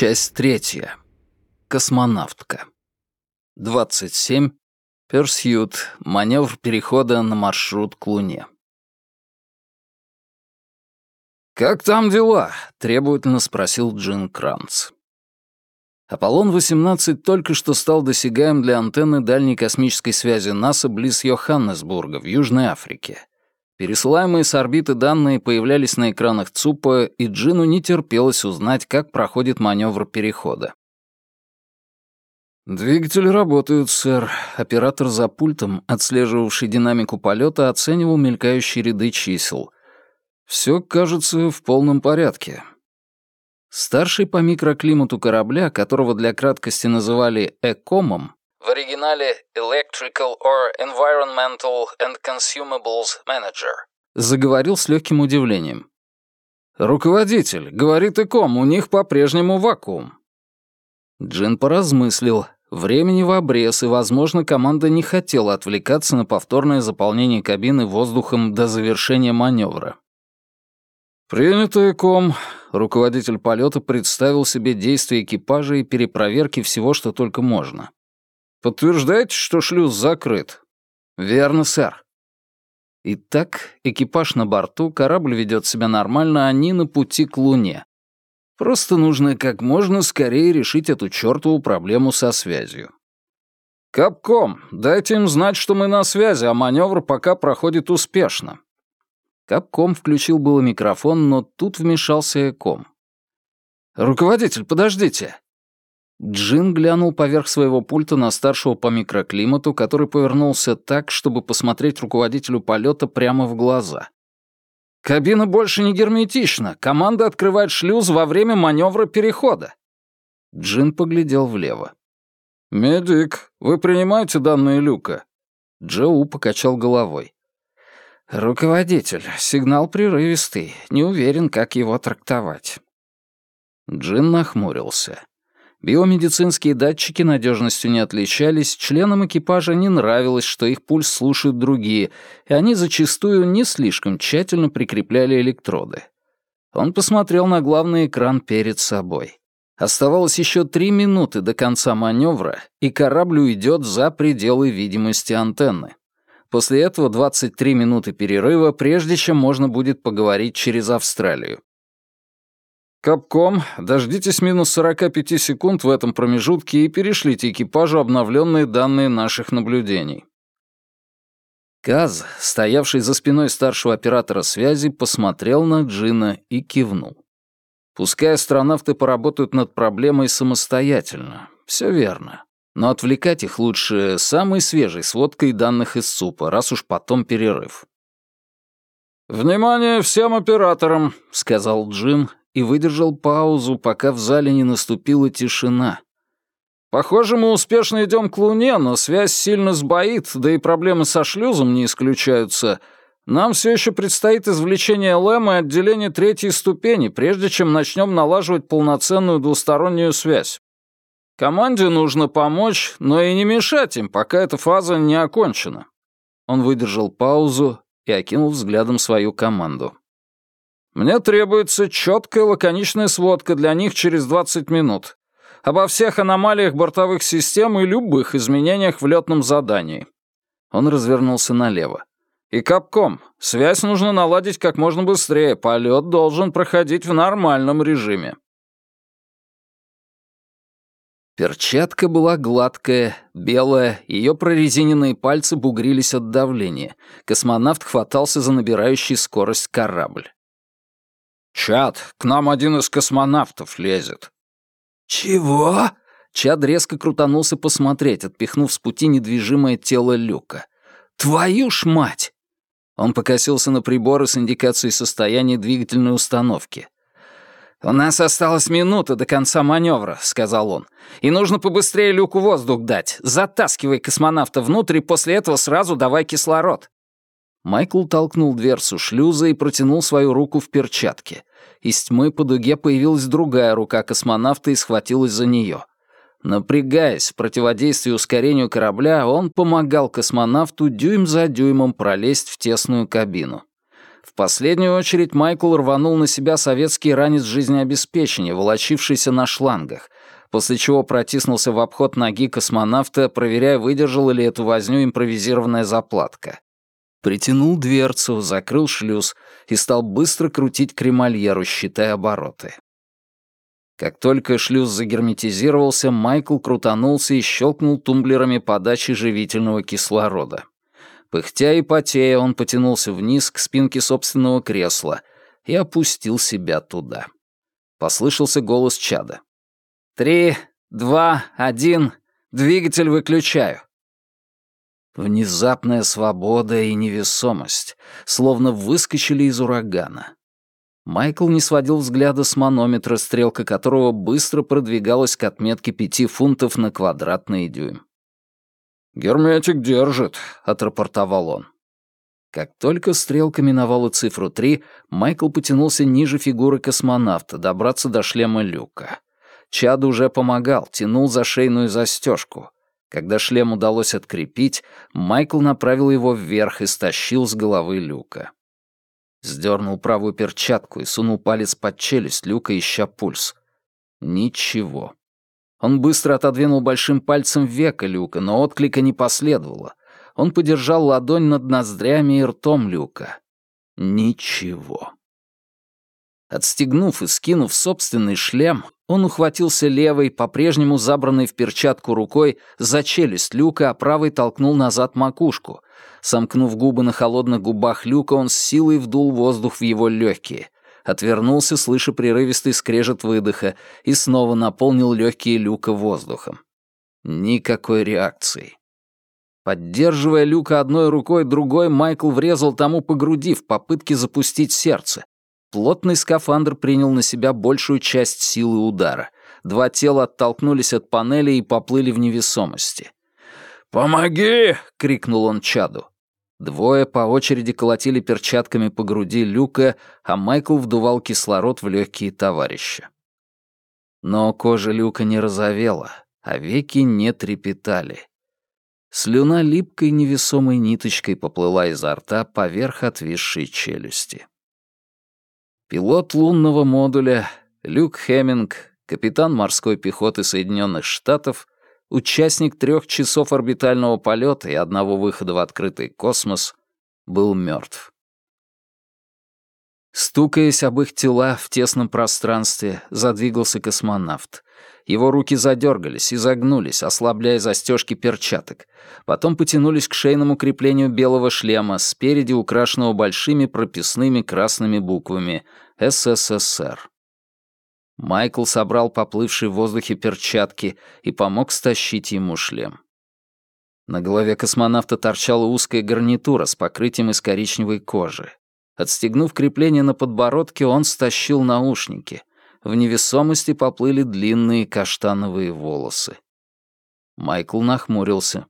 Часть третья. Космонавтка. 27. Персьют. Маневр перехода на маршрут к Луне. «Как там дела?» — требовательно спросил Джин Кранц. Аполлон-18 только что стал досягаем для антенны дальней космической связи НАСА близ Йоханнесбурга в Южной Африке. Пересылаемые с орбиты данные появлялись на экранах ЦУПа, и Джину не терпелось узнать, как проходит маневр перехода. «Двигатели работают, сэр». Оператор за пультом, отслеживавший динамику полета, оценивал мелькающие ряды чисел. Все кажется в полном порядке. Старший по микроклимату корабля, которого для краткости называли «экомом», оригинале Electrical or Environmental and Consumables Manager. Заговорил с легким удивлением. «Руководитель, говорит ИКОМ, у них по-прежнему вакуум». Джин поразмыслил. Времени в обрез, и, возможно, команда не хотела отвлекаться на повторное заполнение кабины воздухом до завершения маневра. «Принято, ИКОМ». Руководитель полета представил себе действия экипажа и перепроверки всего, что только можно. Подтверждаете, что шлюз закрыт? Верно, сэр. Итак, экипаж на борту, корабль ведет себя нормально, они на пути к Луне. Просто нужно как можно скорее решить эту чертову проблему со связью. «Капком, дайте им знать, что мы на связи, а маневр пока проходит успешно». Капком включил было микрофон, но тут вмешался Эком. «Руководитель, подождите. Джин глянул поверх своего пульта на старшего по микроклимату, который повернулся так, чтобы посмотреть руководителю полета прямо в глаза. «Кабина больше не герметична. Команда открывает шлюз во время маневра перехода». Джин поглядел влево. «Медик, вы принимаете данные люка?» Джоу покачал головой. «Руководитель, сигнал прерывистый. Не уверен, как его трактовать». Джин нахмурился. Биомедицинские датчики надежностью не отличались, членам экипажа не нравилось, что их пульс слушают другие, и они зачастую не слишком тщательно прикрепляли электроды. Он посмотрел на главный экран перед собой. Оставалось еще три минуты до конца маневра, и корабль уйдет за пределы видимости антенны. После этого 23 минуты перерыва, прежде чем можно будет поговорить через Австралию. Капком, дождитесь минус 45 секунд в этом промежутке и перешлите экипажу обновленные данные наших наблюдений. Каз, стоявший за спиной старшего оператора связи, посмотрел на Джина и кивнул. Пускай астронавты поработают над проблемой самостоятельно. Все верно. Но отвлекать их лучше самой свежей сводкой данных из СУПа, раз уж потом перерыв. «Внимание всем операторам», — сказал Джин и выдержал паузу, пока в зале не наступила тишина. «Похоже, мы успешно идем к Луне, но связь сильно сбоит, да и проблемы со шлюзом не исключаются. Нам все еще предстоит извлечение ЛЭМ и отделение третьей ступени, прежде чем начнем налаживать полноценную двустороннюю связь. Команде нужно помочь, но и не мешать им, пока эта фаза не окончена». Он выдержал паузу и окинул взглядом свою команду. Мне требуется четкая лаконичная сводка для них через 20 минут. Обо всех аномалиях бортовых систем и любых изменениях в летном задании. Он развернулся налево. И капком. Связь нужно наладить как можно быстрее. Полет должен проходить в нормальном режиме. Перчатка была гладкая, белая, ее прорезиненные пальцы бугрились от давления. Космонавт хватался за набирающий скорость корабль. «Чад, к нам один из космонавтов лезет». «Чего?» Чад резко крутанулся посмотреть, отпихнув с пути недвижимое тело Люка. «Твою ж мать!» Он покосился на приборы с индикацией состояния двигательной установки. «У нас осталась минута до конца маневра», — сказал он. «И нужно побыстрее Люку воздух дать. Затаскивай космонавта внутрь и после этого сразу давай кислород». Майкл толкнул дверцу шлюза и протянул свою руку в перчатке. Из тьмы по дуге появилась другая рука космонавта и схватилась за нее. Напрягаясь в противодействии ускорению корабля, он помогал космонавту дюйм за дюймом пролезть в тесную кабину. В последнюю очередь Майкл рванул на себя советский ранец жизнеобеспечения, волочившийся на шлангах, после чего протиснулся в обход ноги космонавта, проверяя, выдержала ли эту возню импровизированная заплатка. Притянул дверцу, закрыл шлюз и стал быстро крутить кремольеру, считая обороты. Как только шлюз загерметизировался, Майкл крутанулся и щелкнул тумблерами подачи живительного кислорода. Пыхтя и потея, он потянулся вниз к спинке собственного кресла и опустил себя туда. Послышался голос Чада. «Три, два, один, двигатель выключаю». Внезапная свобода и невесомость, словно выскочили из урагана. Майкл не сводил взгляда с манометра, стрелка которого быстро продвигалась к отметке пяти фунтов на квадратный дюйм. «Герметик держит», — отрапортовал он. Как только стрелка миновала цифру три, Майкл потянулся ниже фигуры космонавта, добраться до шлема люка. Чад уже помогал, тянул за шейную застежку. Когда шлем удалось открепить, Майкл направил его вверх и стащил с головы люка. Сдернул правую перчатку и сунул палец под челюсть люка, ища пульс. Ничего. Он быстро отодвинул большим пальцем века люка, но отклика не последовало. Он подержал ладонь над ноздрями и ртом люка. Ничего. Отстегнув и скинув собственный шлем, он ухватился левой, по-прежнему забранной в перчатку рукой, за челюсть люка, а правой толкнул назад макушку. Сомкнув губы на холодных губах люка, он с силой вдул воздух в его легкие. Отвернулся, слыша прерывистый скрежет выдоха, и снова наполнил легкие люка воздухом. Никакой реакции. Поддерживая люка одной рукой, другой Майкл врезал тому по груди в попытке запустить сердце. Плотный скафандр принял на себя большую часть силы удара. Два тела оттолкнулись от панели и поплыли в невесомости. «Помоги!» — крикнул он Чаду. Двое по очереди колотили перчатками по груди Люка, а Майкл вдувал кислород в легкие товарища. Но кожа Люка не розовела, а веки не трепетали. Слюна липкой невесомой ниточкой поплыла изо рта поверх отвисшей челюсти. Пилот лунного модуля Люк Хеминг, капитан морской пехоты Соединенных Штатов, участник трех часов орбитального полета и одного выхода в открытый космос, был мертв. Стукаясь об их тела в тесном пространстве, задвигался космонавт. Его руки задергались и загнулись, ослабляя застежки перчаток. Потом потянулись к шейному креплению белого шлема, спереди украшенного большими прописными красными буквами «СССР». Майкл собрал поплывшие в воздухе перчатки и помог стащить ему шлем. На голове космонавта торчала узкая гарнитура с покрытием из коричневой кожи. Отстегнув крепление на подбородке, он стащил наушники в невесомости поплыли длинные каштановые волосы. Майкл нахмурился.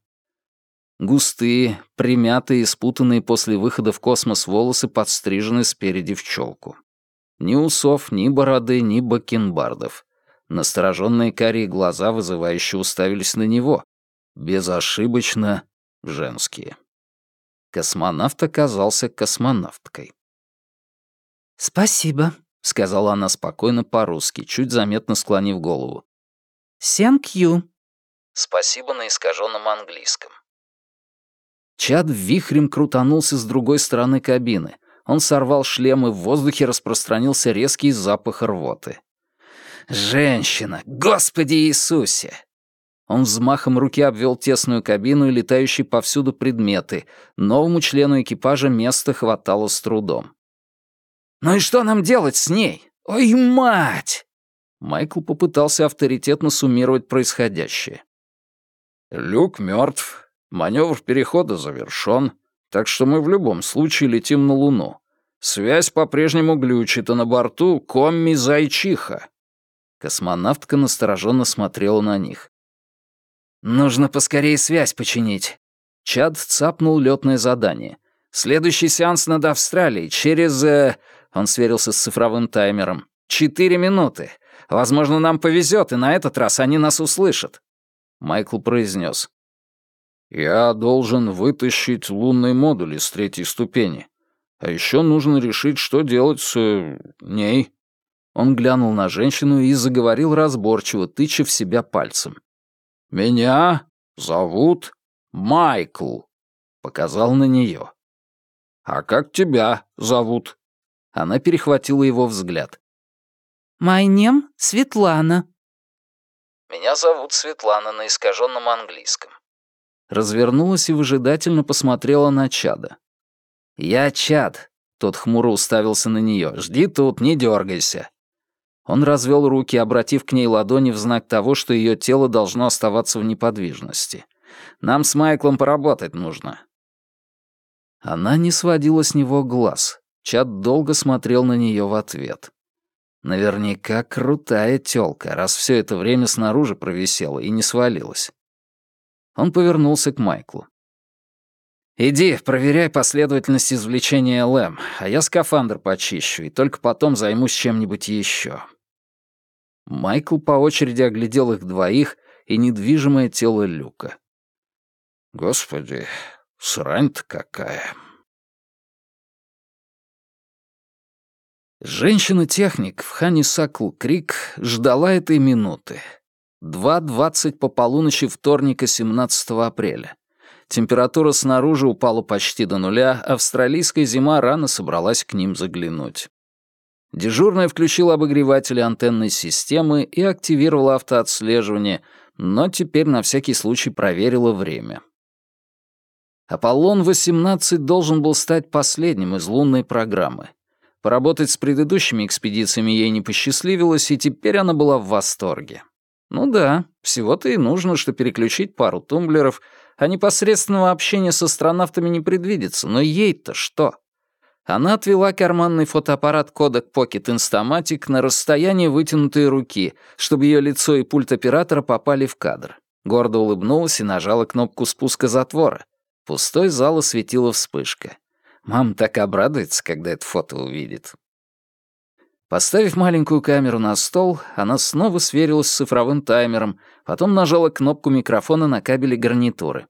Густые, примятые и спутанные после выхода в космос волосы подстрижены спереди в челку. Ни усов, ни бороды, ни бакенбардов. Настороженные карие глаза вызывающе уставились на него. Безошибочно женские. Космонавт оказался космонавткой. «Спасибо», — сказала она спокойно по-русски, чуть заметно склонив голову. «Thank you». «Спасибо» на искаженном английском. Чад вихрем крутанулся с другой стороны кабины. Он сорвал шлем, и в воздухе распространился резкий запах рвоты. «Женщина! Господи Иисусе!» Он взмахом руки обвел тесную кабину и летающие повсюду предметы. Новому члену экипажа места хватало с трудом. «Ну и что нам делать с ней? Ой, мать!» Майкл попытался авторитетно суммировать происходящее. «Люк мертв, маневр перехода завершен, так что мы в любом случае летим на Луну. Связь по-прежнему глючит, а на борту комми зайчиха». Космонавтка настороженно смотрела на них. «Нужно поскорее связь починить». Чад цапнул летное задание. «Следующий сеанс над Австралией через...» он сверился с цифровым таймером. «Четыре минуты. Возможно, нам повезет, и на этот раз они нас услышат». Майкл произнес. «Я должен вытащить лунный модуль из третьей ступени. А еще нужно решить, что делать с... Э, ней». Он глянул на женщину и заговорил разборчиво, тыча в себя пальцем. «Меня зовут Майкл», — показал на нее. «А как тебя зовут?» Она перехватила его взгляд. «My name Светлана». «Меня зовут Светлана на искаженном английском». Развернулась и выжидательно посмотрела на Чада. «Я Чад», — тот хмуро уставился на нее. «Жди тут, не дергайся». Он развел руки, обратив к ней ладони в знак того, что ее тело должно оставаться в неподвижности. «Нам с Майклом поработать нужно». Она не сводила с него глаз. Чад долго смотрел на нее в ответ. Наверняка крутая тёлка, раз все это время снаружи провисела и не свалилась. Он повернулся к Майклу. «Иди, проверяй последовательность извлечения ЛМ, а я скафандр почищу, и только потом займусь чем-нибудь еще». Майкл по очереди оглядел их двоих и недвижимое тело Люка. «Господи, срань-то какая!» Женщина-техник в Ханисакл Крик ждала этой минуты. 2.20 по полуночи вторника 17 апреля. Температура снаружи упала почти до нуля, австралийская зима рано собралась к ним заглянуть. Дежурная включила обогреватели антенной системы и активировала автоотслеживание, но теперь на всякий случай проверила время. Аполлон-18 должен был стать последним из лунной программы. Поработать с предыдущими экспедициями ей не посчастливилось, и теперь она была в восторге. Ну да, всего-то и нужно, что переключить пару тумблеров, а непосредственного общения с астронавтами не предвидится, но ей-то что? Она отвела карманный фотоаппарат Kodak Pocket Instamatic на расстояние вытянутой руки, чтобы ее лицо и пульт оператора попали в кадр. Гордо улыбнулась и нажала кнопку спуска затвора. Пустой зал осветила вспышка. Мама так обрадуется, когда это фото увидит. Поставив маленькую камеру на стол, она снова сверилась с цифровым таймером, потом нажала кнопку микрофона на кабеле гарнитуры.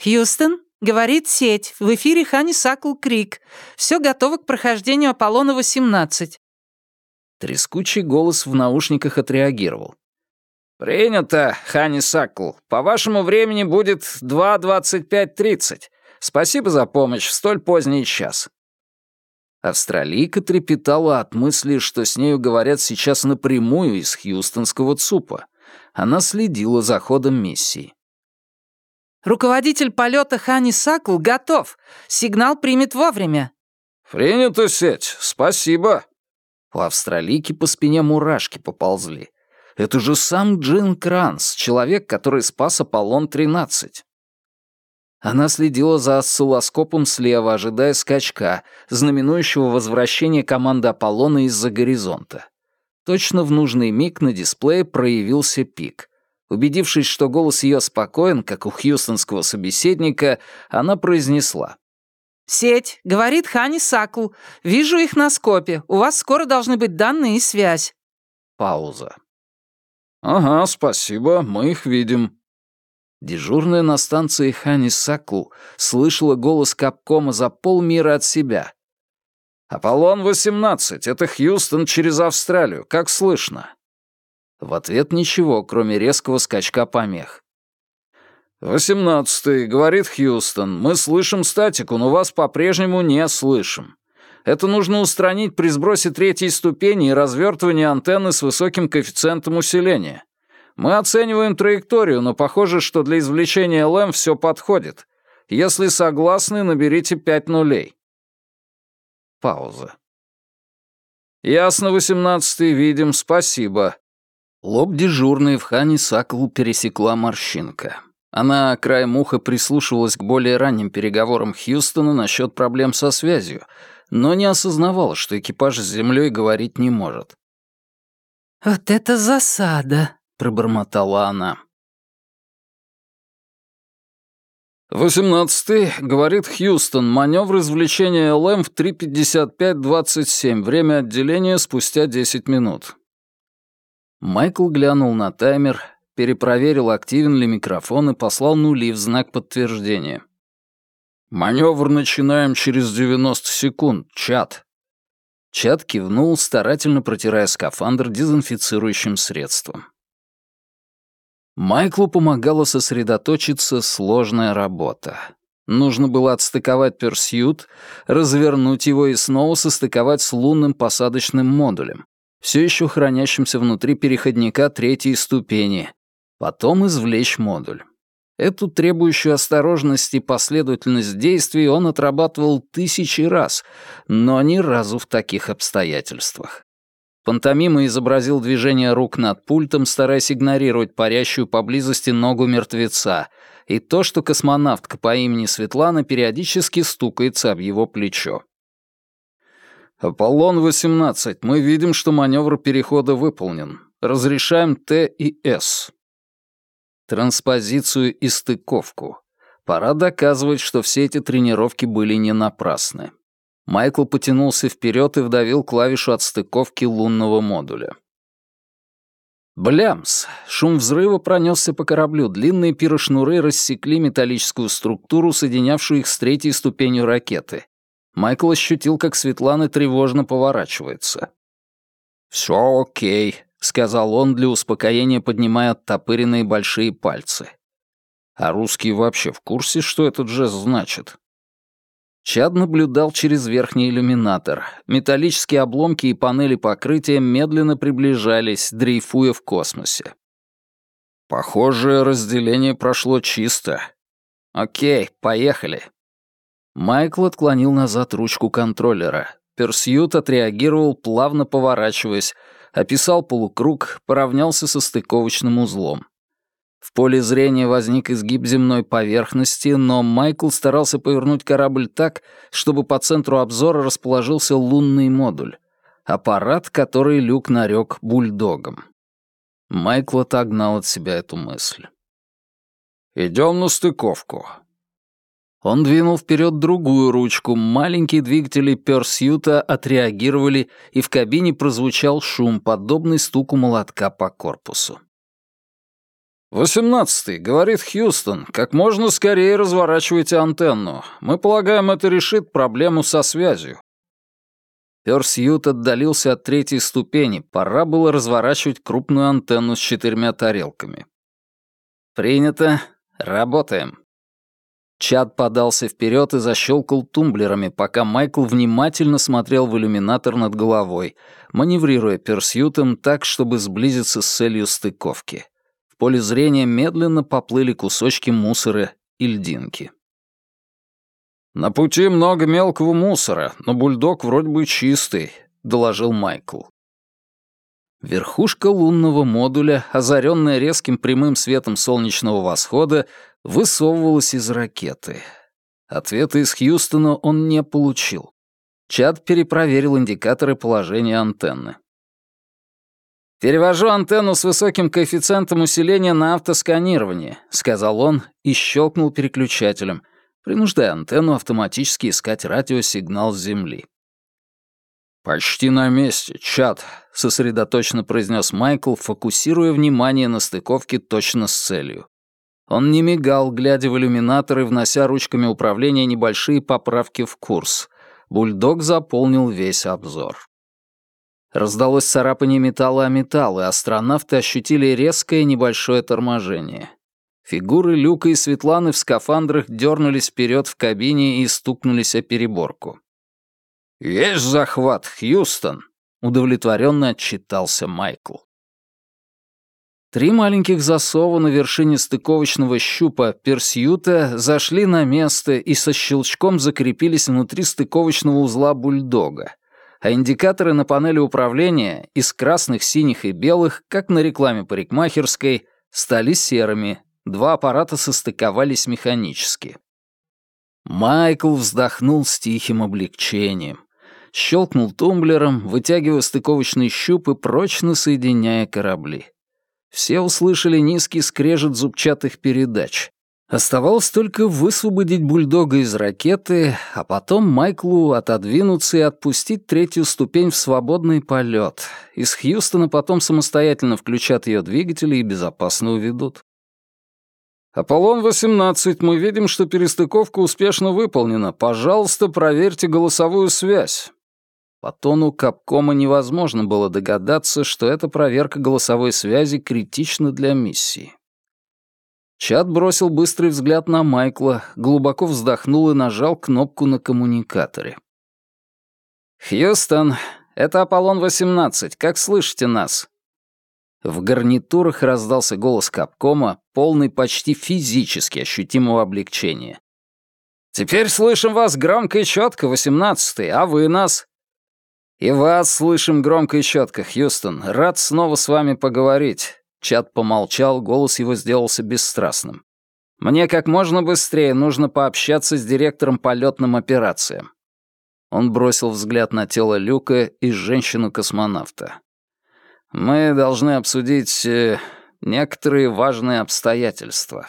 «Хьюстон, говорит сеть, в эфире Хани Сакл Крик. Все готово к прохождению Аполлона-18». Трескучий голос в наушниках отреагировал. «Принято, Хани Сакл. По вашему времени будет 2.25.30. Спасибо за помощь в столь поздний час». Австралийка трепетала от мысли, что с нею говорят сейчас напрямую из хьюстонского ЦУПа. Она следила за ходом миссии. «Руководитель полета Хани Сакл готов. Сигнал примет вовремя». «Принято, сеть. Спасибо». У австралийки по спине мурашки поползли. Это же сам Джин Кранс, человек, который спас Аполлон-13. Она следила за осциллоскопом слева, ожидая скачка, знаменующего возвращение команды Аполлона из-за горизонта. Точно в нужный миг на дисплее проявился пик. Убедившись, что голос ее спокоен, как у хьюстонского собеседника, она произнесла. «Сеть, — говорит Хани Сакл, — вижу их на скопе. У вас скоро должны быть данные и связь». Пауза. «Ага, спасибо, мы их видим», Дежурная на станции Хани Саку слышала голос Капкома за полмира от себя. «Аполлон-18, это Хьюстон через Австралию, как слышно?» В ответ ничего, кроме резкого скачка помех. «Восемнадцатый, — говорит Хьюстон, — мы слышим статику, но вас по-прежнему не слышим. Это нужно устранить при сбросе третьей ступени и развертывании антенны с высоким коэффициентом усиления. Мы оцениваем траекторию, но похоже, что для извлечения ЛМ все подходит. Если согласны, наберите пять нулей. Пауза. Ясно, восемнадцатый, видим, спасибо. Лоб дежурный в Хане Сакл пересекла морщинка. Она краем уха прислушивалась к более ранним переговорам Хьюстона насчет проблем со связью, но не осознавала, что экипаж с землей говорить не может. «Вот это засада!» Пробормотала она. «Восемнадцатый, — говорит Хьюстон, — маневр извлечения ЛМ в 3.55.27, время отделения спустя 10 минут». Майкл глянул на таймер, перепроверил, активен ли микрофон и послал нули в знак подтверждения. «Маневр начинаем через 90 секунд, чат». Чат кивнул, старательно протирая скафандр дезинфицирующим средством. Майклу помогала сосредоточиться сложная работа. Нужно было отстыковать Персьют, развернуть его и снова состыковать с лунным посадочным модулем, все еще хранящимся внутри переходника третьей ступени, потом извлечь модуль. Эту требующую осторожность и последовательность действий он отрабатывал тысячи раз, но ни разу в таких обстоятельствах. Пантомима изобразил движение рук над пультом, стараясь игнорировать парящую поблизости ногу мертвеца, и то, что космонавтка по имени Светлана периодически стукается об его плечо. «Аполлон-18, мы видим, что маневр перехода выполнен. Разрешаем Т и С». Транспозицию и стыковку. Пора доказывать, что все эти тренировки были не напрасны. Майкл потянулся вперед и вдавил клавишу отстыковки лунного модуля. Блямс! Шум взрыва пронесся по кораблю. Длинные пирошнуры рассекли металлическую структуру, соединявшую их с третьей ступенью ракеты. Майкл ощутил, как Светлана тревожно поворачивается. «Все окей», — сказал он для успокоения, поднимая оттопыренные большие пальцы. «А русские вообще в курсе, что этот жест значит?» Чад наблюдал через верхний иллюминатор. Металлические обломки и панели покрытия медленно приближались, дрейфуя в космосе. Похоже, разделение прошло чисто. Окей, поехали. Майкл отклонил назад ручку контроллера. Персьют отреагировал, плавно поворачиваясь, описал полукруг, поравнялся со стыковочным узлом. В поле зрения возник изгиб земной поверхности, но Майкл старался повернуть корабль так, чтобы по центру обзора расположился лунный модуль. Аппарат, который Люк нарек бульдогом. Майкл отогнал от себя эту мысль. «Идем на стыковку». Он двинул вперед другую ручку, маленькие двигатели Персьюта отреагировали, и в кабине прозвучал шум, подобный стуку молотка по корпусу. «Восемнадцатый», — говорит Хьюстон, — «как можно скорее разворачивайте антенну. Мы полагаем, это решит проблему со связью». Персьют отдалился от третьей ступени, пора было разворачивать крупную антенну с четырьмя тарелками. «Принято. Работаем». Чад подался вперед и защелкал тумблерами, пока Майкл внимательно смотрел в иллюминатор над головой, маневрируя Персьютом так, чтобы сблизиться с целью стыковки поле зрения медленно поплыли кусочки мусора и льдинки. «На пути много мелкого мусора, но бульдог вроде бы чистый», — доложил Майкл. Верхушка лунного модуля, озаренная резким прямым светом солнечного восхода, высовывалась из ракеты. Ответа из Хьюстона он не получил. Чад перепроверил индикаторы положения антенны. «Перевожу антенну с высоким коэффициентом усиления на автосканирование», — сказал он и щелкнул переключателем, принуждая антенну автоматически искать радиосигнал с Земли. «Почти на месте, чат», — сосредоточенно произнес Майкл, фокусируя внимание на стыковке точно с целью. Он не мигал, глядя в иллюминатор и внося ручками управления небольшие поправки в курс. Бульдог заполнил весь обзор. Раздалось царапание металла о металл, и астронавты ощутили резкое небольшое торможение. Фигуры Люка и Светланы в скафандрах дернулись вперед в кабине и стукнулись о переборку. «Есть захват, Хьюстон!» — удовлетворенно отчитался Майкл. Три маленьких засова на вершине стыковочного щупа Персьюта зашли на место и со щелчком закрепились внутри стыковочного узла бульдога, а индикаторы на панели управления из красных, синих и белых, как на рекламе парикмахерской, стали серыми, два аппарата состыковались механически. Майкл вздохнул с тихим облегчением. Щелкнул тумблером, вытягивая стыковочный щуп и прочно соединяя корабли. Все услышали низкий скрежет зубчатых передач. Оставалось только высвободить бульдога из ракеты, а потом Майклу отодвинуться и отпустить третью ступень в свободный полет. Из Хьюстона потом самостоятельно включат ее двигатели и безопасно уведут. «Аполлон-18, мы видим, что перестыковка успешно выполнена. Пожалуйста, проверьте голосовую связь». По тону Капкома невозможно было догадаться, что эта проверка голосовой связи критична для миссии. Чат бросил быстрый взгляд на Майкла, глубоко вздохнул и нажал кнопку на коммуникаторе. «Хьюстон, это Аполлон-18. Как слышите нас?» В гарнитурах раздался голос Капкома, полный почти физически ощутимого облегчения. «Теперь слышим вас громко и четко, восемнадцатый, а вы нас?» «И вас слышим громко и четко, Хьюстон. Рад снова с вами поговорить». Чат помолчал, голос его сделался бесстрастным. «Мне как можно быстрее нужно пообщаться с директором полетным операциям». Он бросил взгляд на тело Люка и женщину-космонавта. Мы должны обсудить э, некоторые важные обстоятельства.